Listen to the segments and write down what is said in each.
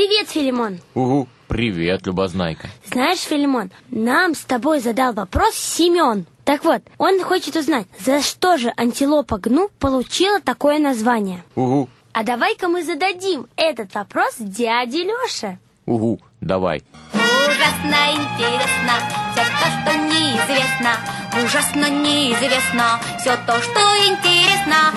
Привет, Филимон. Угу, привет, Любознайка. Знаешь, Филимон, нам с тобой задал вопрос Семен. Так вот, он хочет узнать, за что же антилопа гну получила такое название? Угу. А давай-ка мы зададим этот вопрос дяде Лёше. Угу, давай. Ужасно интересно все то, что неизвестно. Ужасно неизвестно все то, что интересно.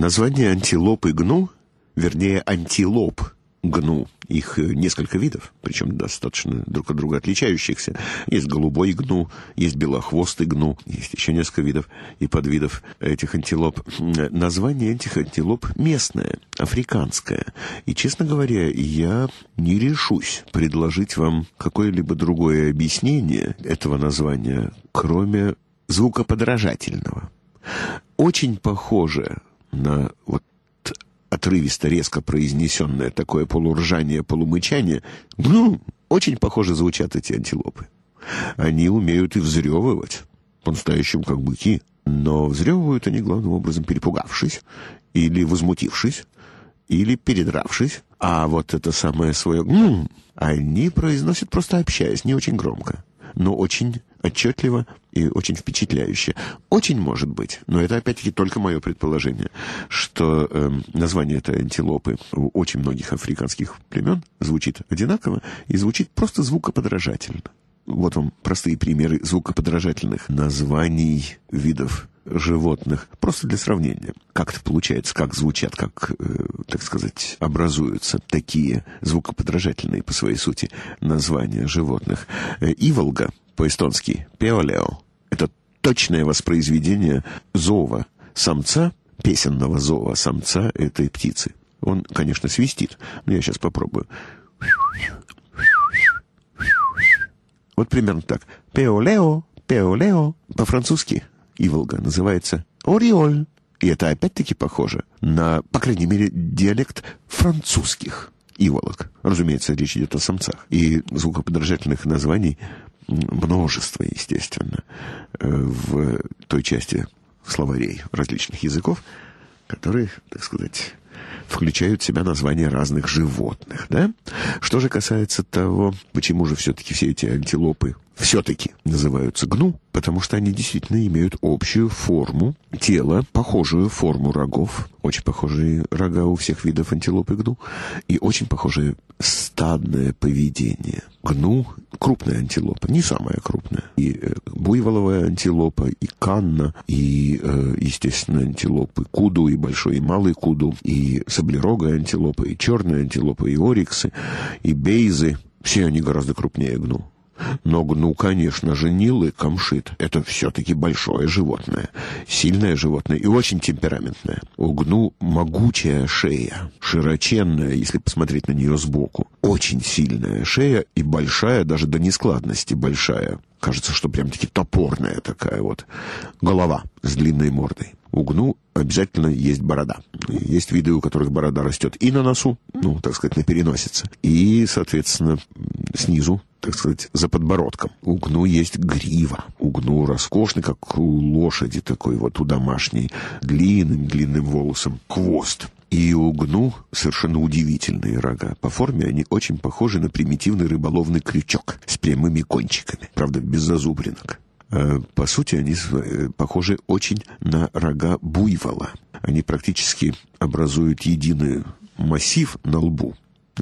Название антилопы гну, вернее, антилоп гну, их э, несколько видов, причем достаточно друг от друга отличающихся. Есть голубой гну, есть белохвостый гну, есть еще несколько видов и подвидов этих антилоп. Название этих антилоп местное, африканское. И, честно говоря, я не решусь предложить вам какое-либо другое объяснение этого названия, кроме звукоподражательного. Очень похоже на вот отрывисто, резко произнесенное такое полуржание, полумычание, ну, очень похоже звучат эти антилопы. Они умеют и взрёвывать, по-настоящему как быки, но взрёвывают они главным образом перепугавшись или возмутившись, или передравшись. А вот это самое свое «гм» они произносят просто общаясь, не очень громко, но очень отчетливо и очень впечатляюще. Очень может быть, но это опять-таки только мое предположение, что э, название этой антилопы у очень многих африканских племен звучит одинаково и звучит просто звукоподражательно. Вот вам простые примеры звукоподражательных названий видов животных, просто для сравнения. Как это получается, как звучат, как, э, так сказать, образуются такие звукоподражательные по своей сути названия животных. Э, Иволга по-эстонски «пеолео» — это точное воспроизведение зова самца, песенного зова самца этой птицы. Он, конечно, свистит, но я сейчас попробую. Вот примерно так. Пеолео, пеолео. По-французски Иволга называется Ориоль. И это опять-таки похоже на, по крайней мере, диалект французских иволок. Разумеется, речь идет о самцах. И звукоподражательных названий множество, естественно, э, в той части словарей различных языков, которые, так сказать, включают в себя названия разных животных, да? Что же касается того, почему же все-таки все эти антилопы все-таки называются гну, потому что они действительно имеют общую форму тела, похожую форму рогов, очень похожие рога у всех видов антилопы гну, и очень похожее стадное поведение. Гну — крупная антилопа, не самая крупная. И э, буйволовая антилопа, и канна, и, э, естественно, антилопы куду, и большой, и малый куду, и саблерогая антилопа, и черная антилопа, и ориксы, и бейзы. Все они гораздо крупнее гну. Но гну, конечно же, не лыком шит. Это все-таки большое животное. Сильное животное и очень темпераментное. У гну могучая шея. Широченная, если посмотреть на нее сбоку. Очень сильная шея и большая, даже до нескладности большая. Кажется, что прям-таки топорная такая вот голова с длинной мордой. У гну обязательно есть борода. Есть виды, у которых борода растет и на носу, ну, так сказать, на переносице, и, соответственно, снизу, так сказать, за подбородком. У гну есть грива. У гну роскошный, как у лошади такой вот, у домашней, длинным-длинным волосом, хвост. И у гну совершенно удивительные рога. По форме они очень похожи на примитивный рыболовный крючок с прямыми кончиками, правда, без зазубринок. Э, По сути, они э, похожи очень на рога буйвола. Они практически образуют единый массив на лбу,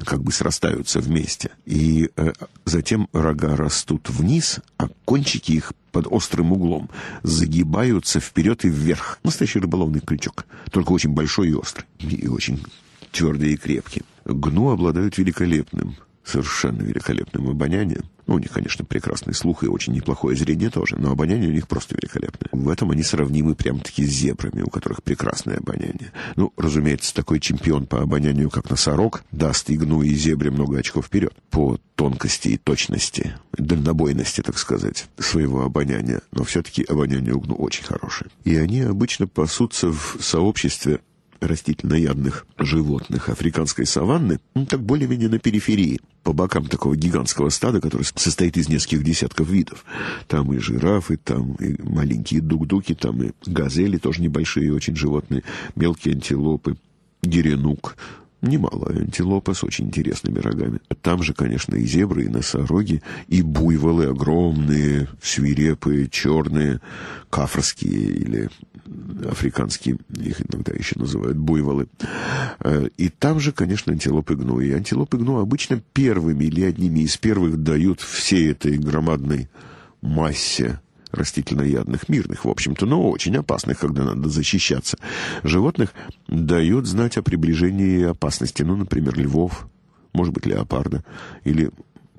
как бы срастаются вместе. И э, затем рога растут вниз, а кончики их под острым углом загибаются вперед и вверх. Настоящий рыболовный крючок, только очень большой и острый, и очень твердый и крепкий. Гну обладают великолепным совершенно великолепным обонянием. Ну, у них, конечно, прекрасный слух и очень неплохое зрение тоже, но обоняние у них просто великолепное. В этом они сравнимы прям-таки с зебрами, у которых прекрасное обоняние. Ну, разумеется, такой чемпион по обонянию, как носорог, даст игну и зебре много очков вперед по тонкости и точности, дальнобойности, так сказать, своего обоняния. Но все-таки обоняние у гну очень хорошее. И они обычно пасутся в сообществе растительноядных животных африканской саванны, так более-менее на периферии, по бокам такого гигантского стада, который состоит из нескольких десятков видов. Там и жирафы, там и маленькие дук-дуки, там и газели, тоже небольшие очень животные, мелкие антилопы, геренук, немало антилопа с очень интересными рогами. Там же, конечно, и зебры, и носороги, и буйволы огромные, свирепые, черные, кафрские или африканские, их иногда еще называют буйволы. Э, и там же, конечно, антилопы гну. И антилопы гну обычно первыми или одними из первых дают всей этой громадной массе растительноядных, мирных, в общем-то, но очень опасных, когда надо защищаться, животных дают знать о приближении опасности. Ну, например, львов, может быть, леопарда, или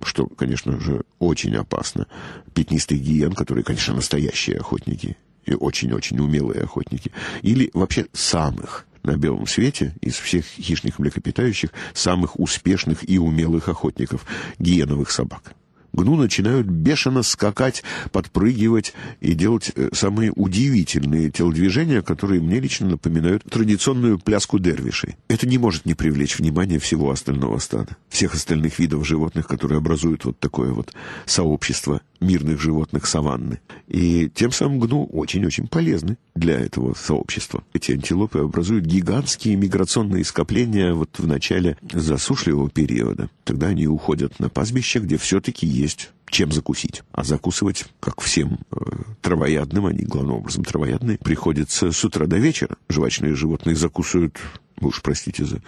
что, конечно же, очень опасно, пятнистых гиен, которые, конечно, настоящие охотники и очень-очень умелые охотники, или вообще самых на белом свете из всех хищных млекопитающих самых успешных и умелых охотников – гиеновых собак гну начинают бешено скакать, подпрыгивать и делать э, самые удивительные телодвижения, которые мне лично напоминают традиционную пляску дервишей. Это не может не привлечь внимание всего остального стада, всех остальных видов животных, которые образуют вот такое вот сообщество мирных животных саванны. И тем самым гну очень-очень полезны для этого сообщества. Эти антилопы образуют гигантские миграционные скопления вот в начале засушливого периода. Тогда они уходят на пастбище, где все-таки есть чем закусить. А закусывать, как всем э, травоядным, они главным образом травоядные, приходится с утра до вечера. Жвачные животные закусывают, вы уж простите за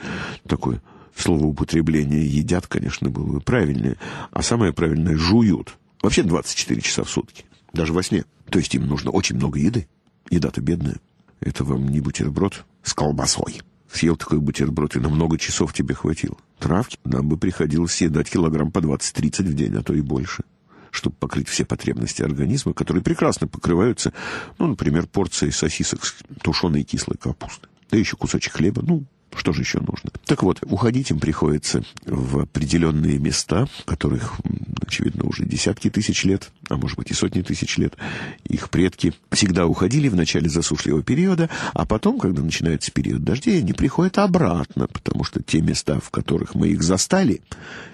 такое словоупотребление, едят, конечно, было бы правильнее, а самое правильное – жуют. Вообще 24 часа в сутки, даже во сне. То есть им нужно очень много еды. Еда-то бедная. Это вам не бутерброд с колбасой. Съел такой бутерброд, и на много часов тебе хватило. Травки нам бы приходилось съедать килограмм по 20-30 в день, а то и больше чтобы покрыть все потребности организма, которые прекрасно покрываются, ну, например, порцией сосисок с тушеной кислой капусты. Да еще кусочек хлеба, ну, что же еще нужно? Так вот, уходить им приходится в определенные места, которых, очевидно, уже десятки тысяч лет, а может быть и сотни тысяч лет. Их предки всегда уходили в начале засушливого периода, а потом, когда начинается период дождей, они приходят обратно, потому что те места, в которых мы их застали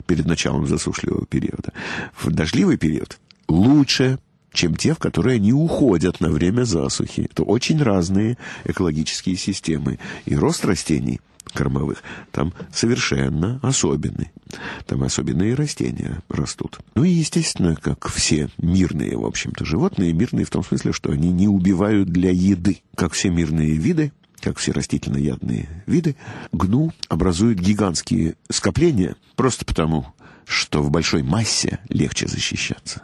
перед началом засушливого периода, в дождливый период лучше чем те, в которые они уходят на время засухи. Это очень разные экологические системы. И рост растений кормовых там совершенно особенный. Там особенные растения растут. Ну и, естественно, как все мирные, в общем-то, животные, мирные в том смысле, что они не убивают для еды. Как все мирные виды, как все растительноядные виды, гну образуют гигантские скопления просто потому, что в большой массе легче защищаться.